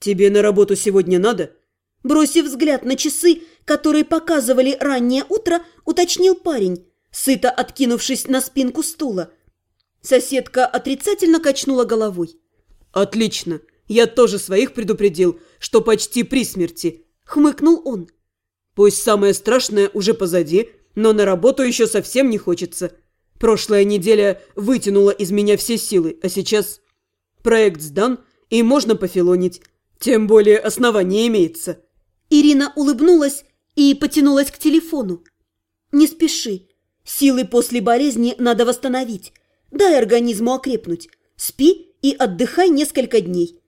«Тебе на работу сегодня надо?» Бросив взгляд на часы, которые показывали раннее утро, уточнил парень, сыто откинувшись на спинку стула. Соседка отрицательно качнула головой. «Отлично. Я тоже своих предупредил, что почти при смерти», — хмыкнул он. «Пусть самое страшное уже позади, но на работу еще совсем не хочется. Прошлая неделя вытянула из меня все силы, а сейчас проект сдан, и можно пофилонить. Тем более основание имеется». Ирина улыбнулась и потянулась к телефону. «Не спеши. Силы после болезни надо восстановить. Дай организму окрепнуть. Спи и отдыхай несколько дней».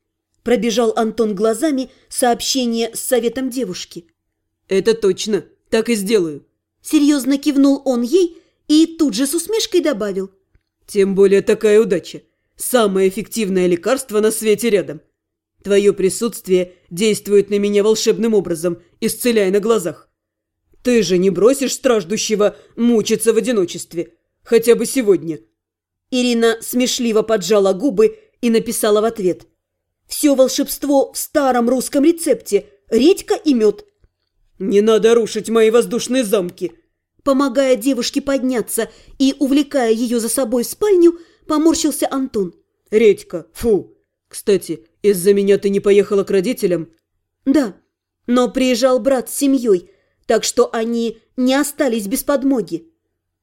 Пробежал Антон глазами сообщение с советом девушки. «Это точно. Так и сделаю». Серьезно кивнул он ей и тут же с усмешкой добавил. «Тем более такая удача. Самое эффективное лекарство на свете рядом. Твое присутствие действует на меня волшебным образом, исцеляя на глазах. Ты же не бросишь страждущего мучиться в одиночестве. Хотя бы сегодня». Ирина смешливо поджала губы и написала в ответ. «Все волшебство в старом русском рецепте. Редька и мед». «Не надо рушить мои воздушные замки!» Помогая девушке подняться и увлекая ее за собой в спальню, поморщился Антон. «Редька, фу! Кстати, из-за меня ты не поехала к родителям?» «Да, но приезжал брат с семьей, так что они не остались без подмоги».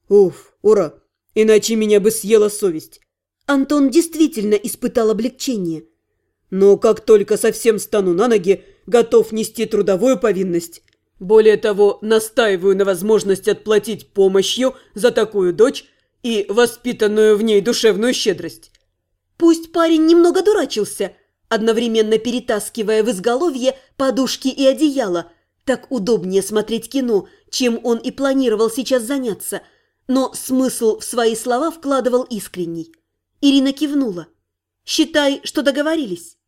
«Уф, ура! Иначе меня бы съела совесть». Антон действительно испытал облегчение. «Но как только совсем стану на ноги, готов нести трудовую повинность. Более того, настаиваю на возможности отплатить помощью за такую дочь и воспитанную в ней душевную щедрость». Пусть парень немного дурачился, одновременно перетаскивая в изголовье подушки и одеяло. Так удобнее смотреть кино, чем он и планировал сейчас заняться. Но смысл в свои слова вкладывал искренний. Ирина кивнула. «Считай, что договорились».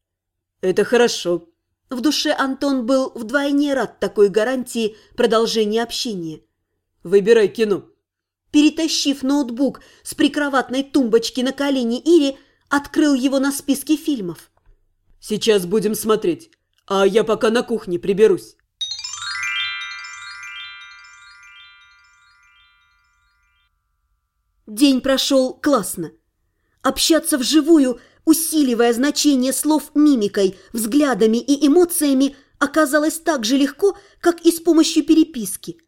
«Это хорошо». В душе Антон был вдвойне рад такой гарантии продолжения общения. «Выбирай кино». Перетащив ноутбук с прикроватной тумбочки на колени Ири, открыл его на списке фильмов. Сейчас будем смотреть, а я пока на кухне приберусь. День прошел классно. Общаться вживую, усиливая значение слов мимикой, взглядами и эмоциями, оказалось так же легко, как и с помощью переписки.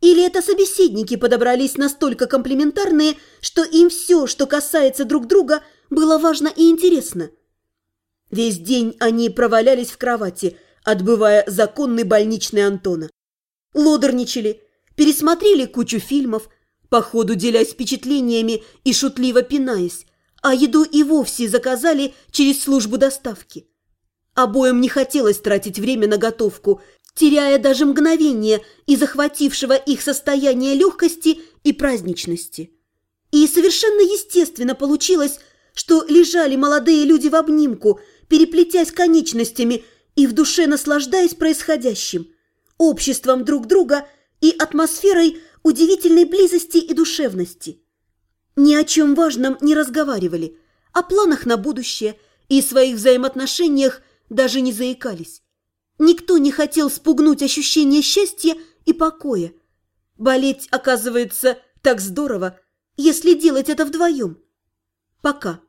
Или это собеседники подобрались настолько комплементарные, что им все, что касается друг друга, было важно и интересно – Весь день они провалялись в кровати, отбывая законный больничный Антона. Лодорничали, пересмотрели кучу фильмов, по ходу делясь впечатлениями и шутливо пинаясь, а еду и вовсе заказали через службу доставки. Обоим не хотелось тратить время на готовку, теряя даже мгновение и захватившего их состояние легкости и праздничности. И совершенно естественно получилось, что лежали молодые люди в обнимку – переплетясь конечностями и в душе наслаждаясь происходящим, обществом друг друга и атмосферой удивительной близости и душевности. Ни о чем важном не разговаривали, о планах на будущее и своих взаимоотношениях даже не заикались. Никто не хотел спугнуть ощущение счастья и покоя. Болеть, оказывается, так здорово, если делать это вдвоем. Пока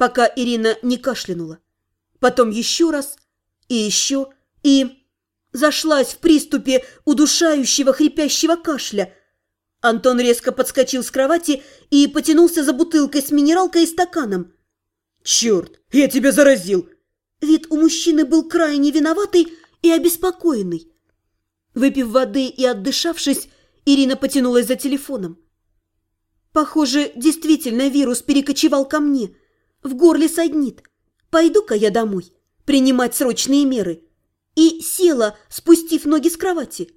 пока Ирина не кашлянула. Потом еще раз и еще, и... Зашлась в приступе удушающего хрипящего кашля. Антон резко подскочил с кровати и потянулся за бутылкой с минералкой и стаканом. «Черт, я тебя заразил!» Вид у мужчины был крайне виноватый и обеспокоенный. Выпив воды и отдышавшись, Ирина потянулась за телефоном. Похоже, действительно вирус перекочевал ко мне. В горле саднит. Пойду-ка я домой, принимать срочные меры. И села, спустив ноги с кровати.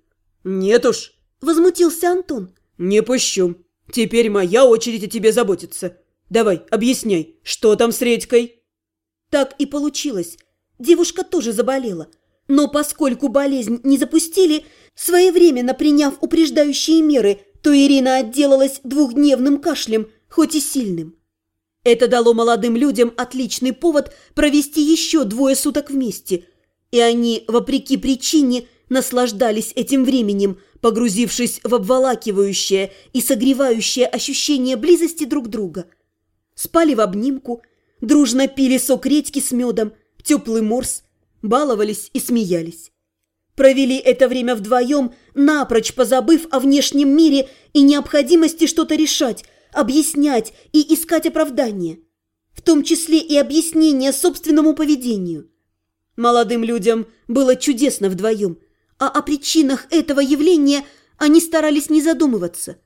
Нет уж, возмутился Антон. Не пущу. Теперь моя очередь о тебе заботиться. Давай, объясняй, что там с Редькой? Так и получилось. Девушка тоже заболела. Но поскольку болезнь не запустили, своевременно приняв упреждающие меры, то Ирина отделалась двухдневным кашлем, хоть и сильным. Это дало молодым людям отличный повод провести еще двое суток вместе, и они, вопреки причине, наслаждались этим временем, погрузившись в обволакивающее и согревающее ощущение близости друг друга. Спали в обнимку, дружно пили сок редьки с медом, теплый морс, баловались и смеялись. Провели это время вдвоем, напрочь позабыв о внешнем мире и необходимости что-то решать, объяснять и искать оправдания. В том числе и объяснение собственному поведению. Молодым людям было чудесно вдвоем, а о причинах этого явления они старались не задумываться.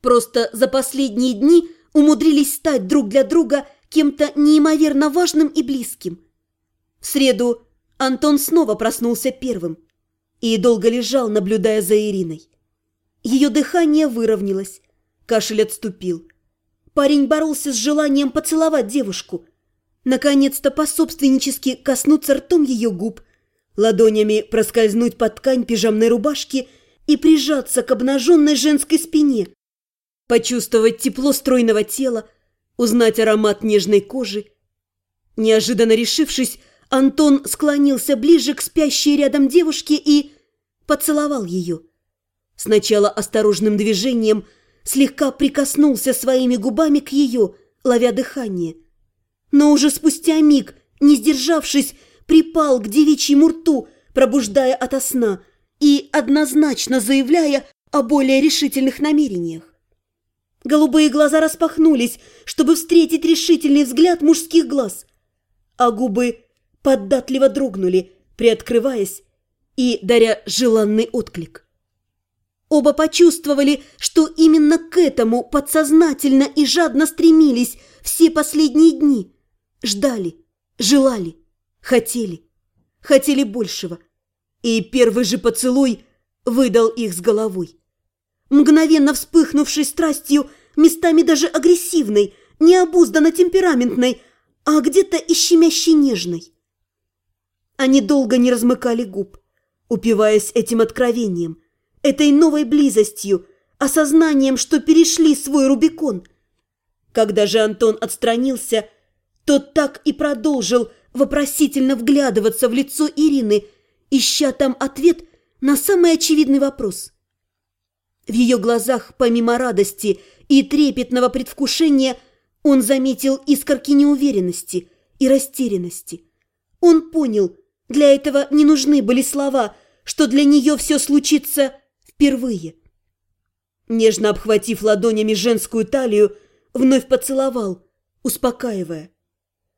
Просто за последние дни умудрились стать друг для друга кем-то неимоверно важным и близким. В среду Антон снова проснулся первым и долго лежал, наблюдая за Ириной. Ее дыхание выровнялось, кашель отступил. Парень боролся с желанием поцеловать девушку, наконец-то пособственнически коснуться ртом ее губ, ладонями проскользнуть под ткань пижамной рубашки и прижаться к обнаженной женской спине, почувствовать тепло стройного тела, узнать аромат нежной кожи. Неожиданно решившись, Антон склонился ближе к спящей рядом девушке и поцеловал ее. Сначала осторожным движением слегка прикоснулся своими губами к ее, ловя дыхание. Но уже спустя миг, не сдержавшись, припал к девичьему рту, пробуждая ото сна и однозначно заявляя о более решительных намерениях. Голубые глаза распахнулись, чтобы встретить решительный взгляд мужских глаз, а губы поддатливо дрогнули, приоткрываясь и даря желанный отклик. Оба почувствовали, что именно к этому подсознательно и жадно стремились все последние дни. Ждали, желали, хотели, хотели большего. И первый же поцелуй выдал их с головой. Мгновенно вспыхнувшей страстью, местами даже агрессивной, необузданно темпераментной, а где-то и щемящей нежной. Они долго не размыкали губ, упиваясь этим откровением, этой новой близостью, осознанием, что перешли свой Рубикон. Когда же Антон отстранился, тот так и продолжил вопросительно вглядываться в лицо Ирины, ища там ответ на самый очевидный вопрос. В ее глазах, помимо радости и трепетного предвкушения, он заметил искорки неуверенности и растерянности. Он понял, для этого не нужны были слова, что для нее все случится впервые. Нежно обхватив ладонями женскую талию, вновь поцеловал, успокаивая.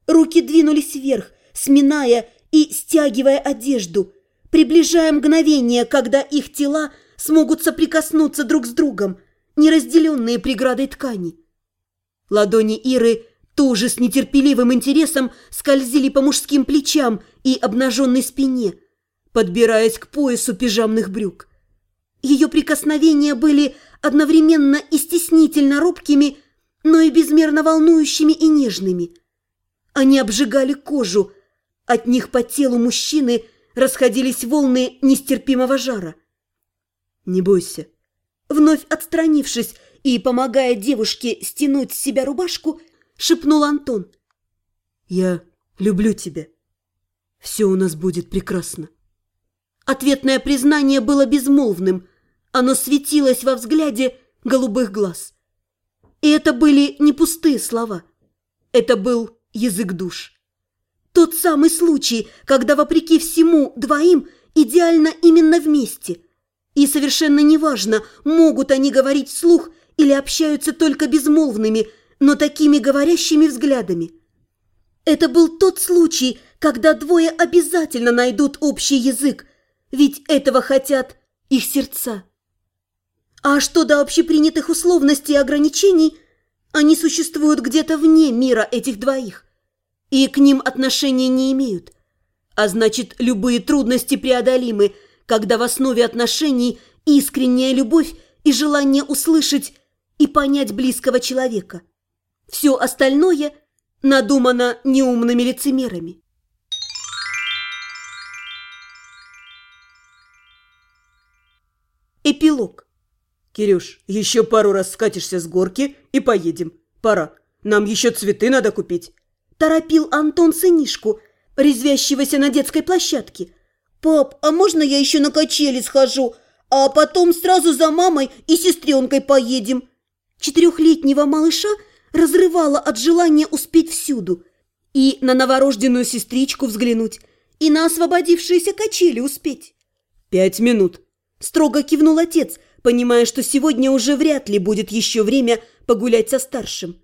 Руки двинулись вверх, сминая и стягивая одежду, приближая мгновение, когда их тела смогут соприкоснуться друг с другом, неразделенные преградой ткани. Ладони Иры тоже с нетерпеливым интересом скользили по мужским плечам и обнаженной спине, подбираясь к поясу пижамных брюк. Ее прикосновения были одновременно и стеснительно робкими, но и безмерно волнующими и нежными. Они обжигали кожу, от них по телу мужчины расходились волны нестерпимого жара. «Не бойся». Вновь отстранившись и помогая девушке стянуть с себя рубашку, шепнул Антон. «Я люблю тебя. Все у нас будет прекрасно». Ответное признание было безмолвным. Оно светилось во взгляде голубых глаз. И это были не пустые слова. Это был язык душ. Тот самый случай, когда, вопреки всему, двоим идеально именно вместе. И совершенно неважно, могут они говорить вслух или общаются только безмолвными, но такими говорящими взглядами. Это был тот случай, когда двое обязательно найдут общий язык, ведь этого хотят их сердца. А что до общепринятых условностей и ограничений, они существуют где-то вне мира этих двоих, и к ним отношения не имеют. А значит, любые трудности преодолимы, когда в основе отношений искренняя любовь и желание услышать и понять близкого человека – все остальное надумано неумными лицемерами. Эпилог. «Кирюш, еще пару раз скатишься с горки и поедем. Пора. Нам еще цветы надо купить. Торопил Антон сынишку, резвящегося на детской площадке. «Пап, а можно я еще на качели схожу, а потом сразу за мамой и сестренкой поедем?» Четырехлетнего малыша разрывало от желания успеть всюду. И на новорожденную сестричку взглянуть, и на освободившиеся качели успеть. «Пять минут», – строго кивнул отец, понимая, что сегодня уже вряд ли будет еще время погулять со старшим.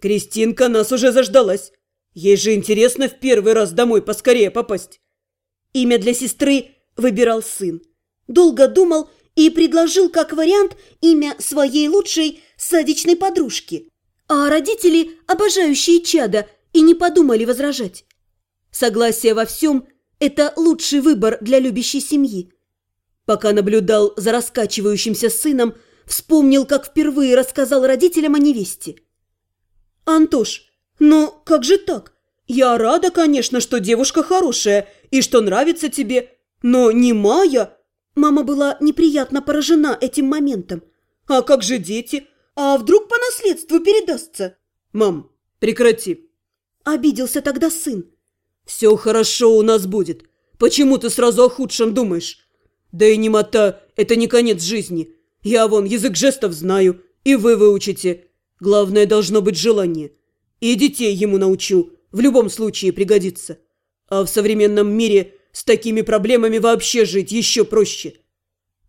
«Кристинка нас уже заждалась. Ей же интересно в первый раз домой поскорее попасть». Имя для сестры выбирал сын. Долго думал и предложил как вариант имя своей лучшей садичной подружки. А родители, обожающие чада, и не подумали возражать. Согласие во всем – это лучший выбор для любящей семьи. Пока наблюдал за раскачивающимся сыном, вспомнил, как впервые рассказал родителям о невесте. «Антош, но как же так? Я рада, конечно, что девушка хорошая и что нравится тебе, но не Майя». Мама была неприятно поражена этим моментом. «А как же дети? А вдруг по наследству передастся?» «Мам, прекрати!» Обиделся тогда сын. «Все хорошо у нас будет. Почему ты сразу о худшем думаешь? Да и немота – это не конец жизни. Я вон язык жестов знаю, и вы выучите. Главное должно быть желание. И детей ему научу, в любом случае пригодится. А в современном мире с такими проблемами вообще жить еще проще».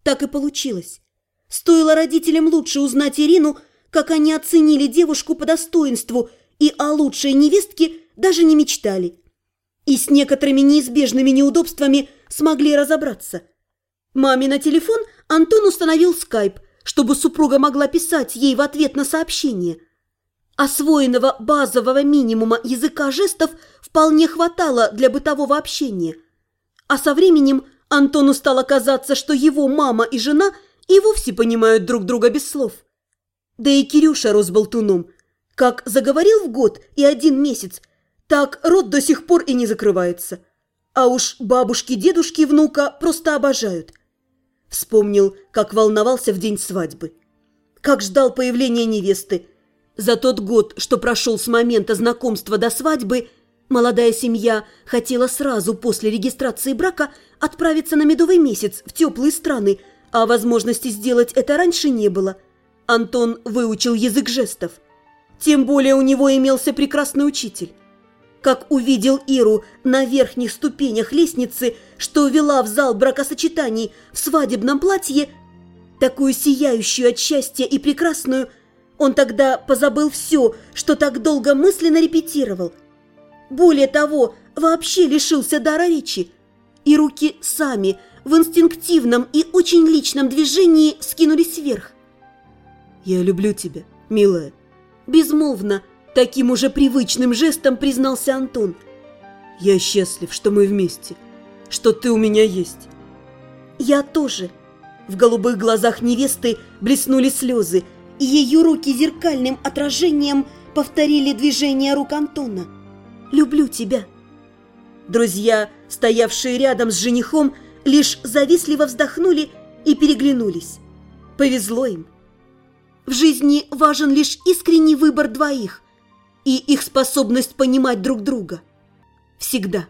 Так и получилось. Стоило родителям лучше узнать Ирину, как они оценили девушку по достоинству и о лучшей невестке даже не мечтали. И с некоторыми неизбежными неудобствами смогли разобраться. Маме на телефон Антон установил скайп, чтобы супруга могла писать ей в ответ на сообщение. Освоенного базового минимума языка жестов вполне хватало для бытового общения. А со временем Антону стало казаться, что его мама и жена – и вовсе понимают друг друга без слов. Да и Кирюша рос болтуном. Как заговорил в год и один месяц, так рот до сих пор и не закрывается. А уж бабушки-дедушки внука просто обожают. Вспомнил, как волновался в день свадьбы. Как ждал появления невесты. За тот год, что прошел с момента знакомства до свадьбы, молодая семья хотела сразу после регистрации брака отправиться на медовый месяц в теплые страны – а возможности сделать это раньше не было. Антон выучил язык жестов. Тем более у него имелся прекрасный учитель. Как увидел Иру на верхних ступенях лестницы, что вела в зал бракосочетаний в свадебном платье, такую сияющую от счастья и прекрасную, он тогда позабыл все, что так долго мысленно репетировал. Более того, вообще лишился дара речи. И руки сами – в инстинктивном и очень личном движении скинулись вверх. «Я люблю тебя, милая», – безмолвно, таким уже привычным жестом признался Антон. «Я счастлив, что мы вместе, что ты у меня есть». «Я тоже». В голубых глазах невесты блеснули слезы, и ее руки зеркальным отражением повторили движение рук Антона. «Люблю тебя». Друзья, стоявшие рядом с женихом, лишь завистливо вздохнули и переглянулись. Повезло им. В жизни важен лишь искренний выбор двоих и их способность понимать друг друга. Всегда.